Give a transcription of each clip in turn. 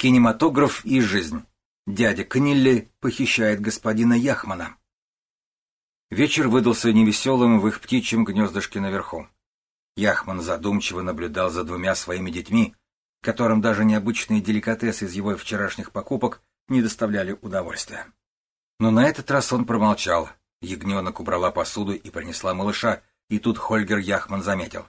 Кинематограф и жизнь. Дядя Книлли похищает господина Яхмана. Вечер выдался невеселым в их птичьем гнездышке наверху. Яхман задумчиво наблюдал за двумя своими детьми, которым даже необычные деликатесы из его вчерашних покупок не доставляли удовольствия. Но на этот раз он промолчал. Ягненок убрала посуду и принесла малыша, и тут Хольгер Яхман заметил.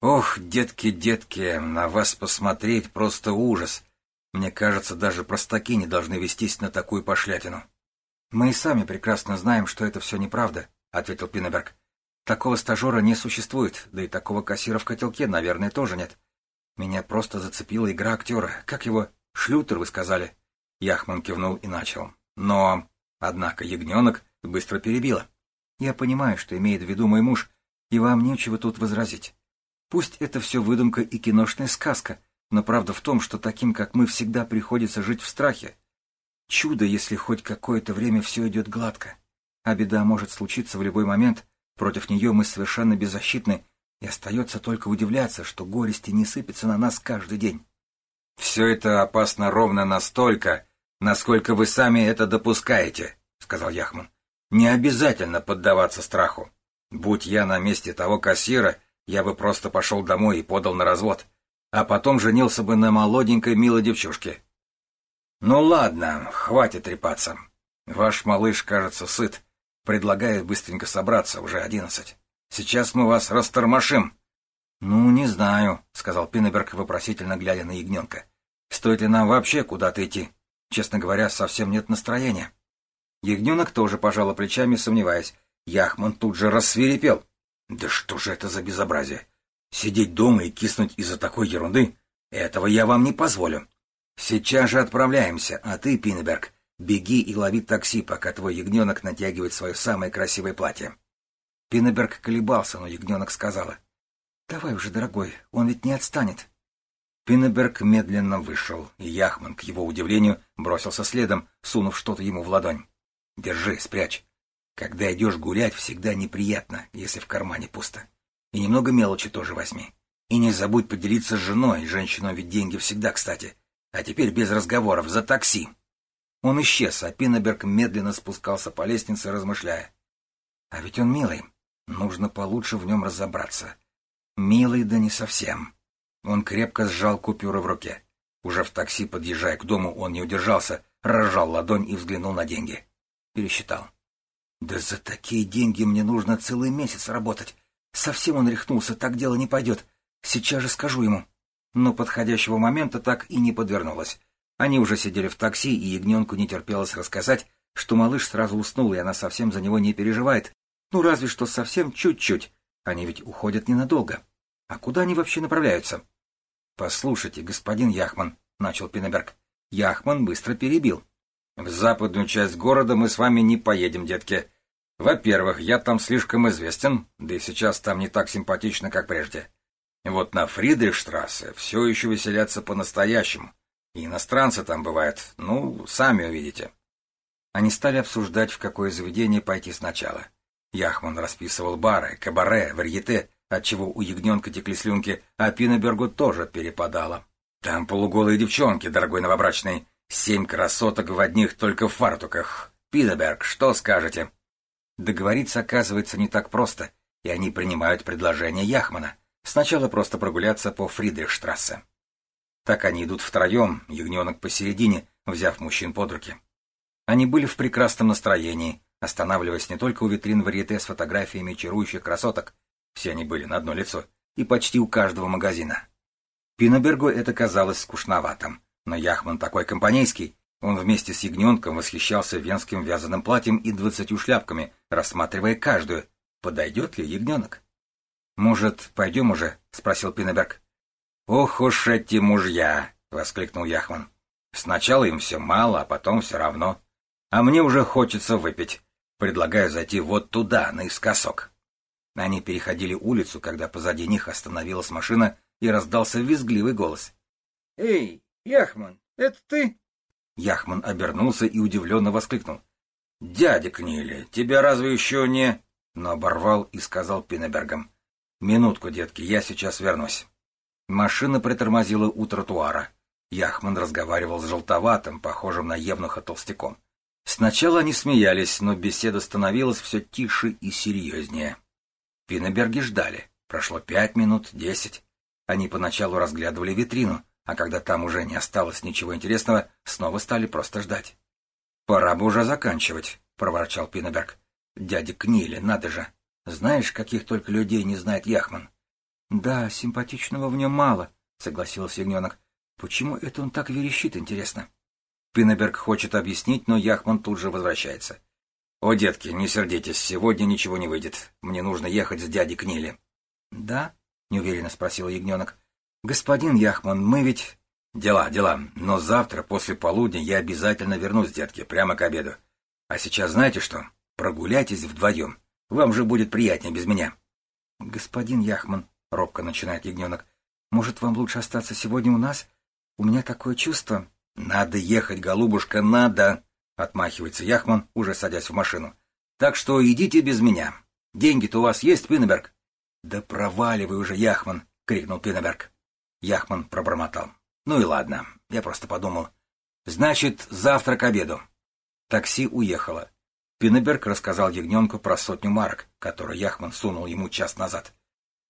«Ох, детки, детки, на вас посмотреть просто ужас. Мне кажется, даже простаки не должны вестись на такую пошлятину. Мы и сами прекрасно знаем, что это все неправда, ответил Пинеберг. Такого стажера не существует, да и такого кассира в котелке, наверное, тоже нет. Меня просто зацепила игра актера. Как его? Шлютер, вы сказали? Яхман кивнул и начал. Но, однако, ягненок быстро перебила. Я понимаю, что имеет в виду мой муж, и вам нечего тут возразить. Пусть это все выдумка и киношная сказка, но правда в том, что таким, как мы, всегда приходится жить в страхе. Чудо, если хоть какое-то время все идет гладко. А беда может случиться в любой момент, против нее мы совершенно беззащитны, и остается только удивляться, что горести не сыпятся на нас каждый день. «Все это опасно ровно настолько, насколько вы сами это допускаете», — сказал Яхман. «Не обязательно поддаваться страху. Будь я на месте того кассира, я бы просто пошел домой и подал на развод а потом женился бы на молоденькой милой девчушке. Ну ладно, хватит трепаться. Ваш малыш, кажется, сыт. Предлагаю быстренько собраться, уже одиннадцать. Сейчас мы вас растормошим. Ну, не знаю, сказал Пиннеберг, вопросительно глядя на ягненка. Стоит ли нам вообще куда-то идти? Честно говоря, совсем нет настроения. Ягненок тоже пожал плечами, сомневаясь. Яхман тут же рассверепел. Да что же это за безобразие? Сидеть дома и киснуть из-за такой ерунды? Этого я вам не позволю. Сейчас же отправляемся, а ты, Пиннеберг, беги и лови такси, пока твой ягненок натягивает свое самое красивое платье. Пиннеберг колебался, но ягненок сказала. — Давай уже, дорогой, он ведь не отстанет. Пиннеберг медленно вышел, и Яхман, к его удивлению, бросился следом, сунув что-то ему в ладонь. — Держи, спрячь. Когда идешь гулять, всегда неприятно, если в кармане пусто. И немного мелочи тоже возьми. И не забудь поделиться с женой, женщинам ведь деньги всегда кстати. А теперь без разговоров, за такси. Он исчез, а Пиннеберг медленно спускался по лестнице, размышляя. А ведь он милый. Нужно получше в нем разобраться. Милый, да не совсем. Он крепко сжал купюры в руке. Уже в такси, подъезжая к дому, он не удержался, разжал ладонь и взглянул на деньги. Пересчитал. Да за такие деньги мне нужно целый месяц работать. Совсем он рехнулся, так дело не пойдет. Сейчас же скажу ему. Но подходящего момента так и не подвернулось. Они уже сидели в такси, и ягненку не терпелось рассказать, что малыш сразу уснул, и она совсем за него не переживает. Ну, разве что совсем чуть-чуть. Они ведь уходят ненадолго. А куда они вообще направляются? — Послушайте, господин Яхман, — начал Пинеберг. Яхман быстро перебил. — В западную часть города мы с вами не поедем, детки. Во-первых, я там слишком известен, да и сейчас там не так симпатично, как прежде. Вот на Фридрихштрассе все еще веселятся по-настоящему. И иностранцы там бывают, ну, сами увидите. Они стали обсуждать, в какое заведение пойти сначала. Яхман расписывал бары, кабаре, варьете, отчего у ягненка текли слюнки, а Пинебергу тоже перепадало. Там полуголые девчонки, дорогой новобрачный, семь красоток в одних только фартуках. Пинеберг, что скажете? Договориться, оказывается, не так просто, и они принимают предложение Яхмана. Сначала просто прогуляться по Фридрихштрассе. Так они идут втроем, ягненок посередине, взяв мужчин под руки. Они были в прекрасном настроении, останавливаясь не только у витрин варьете с фотографиями чарующих красоток, все они были на одно лицо, и почти у каждого магазина. Пинобергу это казалось скучноватым, но Яхман такой компанейский, он вместе с ягненком восхищался венским вязаным платьем и двадцатью шляпками, рассматривая каждую. Подойдет ли ягненок? «Может, пойдем уже?» — спросил Пинеберг. «Ох уж эти мужья!» — воскликнул Яхман. «Сначала им все мало, а потом все равно. А мне уже хочется выпить. Предлагаю зайти вот туда, наискосок». Они переходили улицу, когда позади них остановилась машина и раздался визгливый голос. «Эй, Яхман, это ты?» Яхман обернулся и удивленно воскликнул. — Дядя Книли, тебя разве еще не... Но оборвал и сказал Пинебергам. — Минутку, детки, я сейчас вернусь. Машина притормозила у тротуара. Яхман разговаривал с желтоватым, похожим на евнуха толстяком. Сначала они смеялись, но беседа становилась все тише и серьезнее. Пинеберги ждали. Прошло пять минут, десять. Они поначалу разглядывали витрину, а когда там уже не осталось ничего интересного, снова стали просто ждать. «Пора бы уже заканчивать», — проворчал Пинеберг. «Дядя Книли, надо же. Знаешь, каких только людей не знает Яхман?» «Да, симпатичного в нем мало», — согласился ягненок. «Почему это он так верещит, интересно?» Пинеберг хочет объяснить, но Яхман тут же возвращается. «О, детки, не сердитесь, сегодня ничего не выйдет. Мне нужно ехать с дядей Книли». «Да?» — неуверенно спросил ягненок. «Господин Яхман, мы ведь...» «Дела, дела. Но завтра после полудня я обязательно вернусь, детки, прямо к обеду. А сейчас знаете что? Прогуляйтесь вдвоем. Вам же будет приятнее без меня». «Господин Яхман», — робко начинает ягненок, — «может, вам лучше остаться сегодня у нас? У меня такое чувство...» «Надо ехать, голубушка, надо!» — отмахивается Яхман, уже садясь в машину. «Так что идите без меня. Деньги-то у вас есть, Пиннеберг?» «Да проваливай уже, Яхман!» — крикнул Пиннеберг. Яхман пробормотал. «Ну и ладно, я просто подумал. Значит, завтра к обеду». Такси уехало. Пиннеберг рассказал ягненку про сотню марок, которую Яхман сунул ему час назад.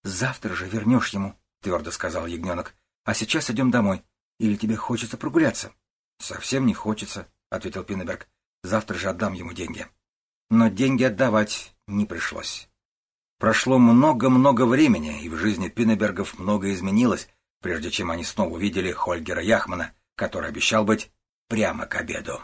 «Завтра же вернешь ему», — твердо сказал ягненок. «А сейчас идем домой. Или тебе хочется прогуляться?» «Совсем не хочется», — ответил Пиннеберг. «Завтра же отдам ему деньги». Но деньги отдавать не пришлось. Прошло много-много времени, и в жизни Пиннебергов много изменилось, прежде чем они снова увидели Хольгера Яхмана, который обещал быть прямо к обеду.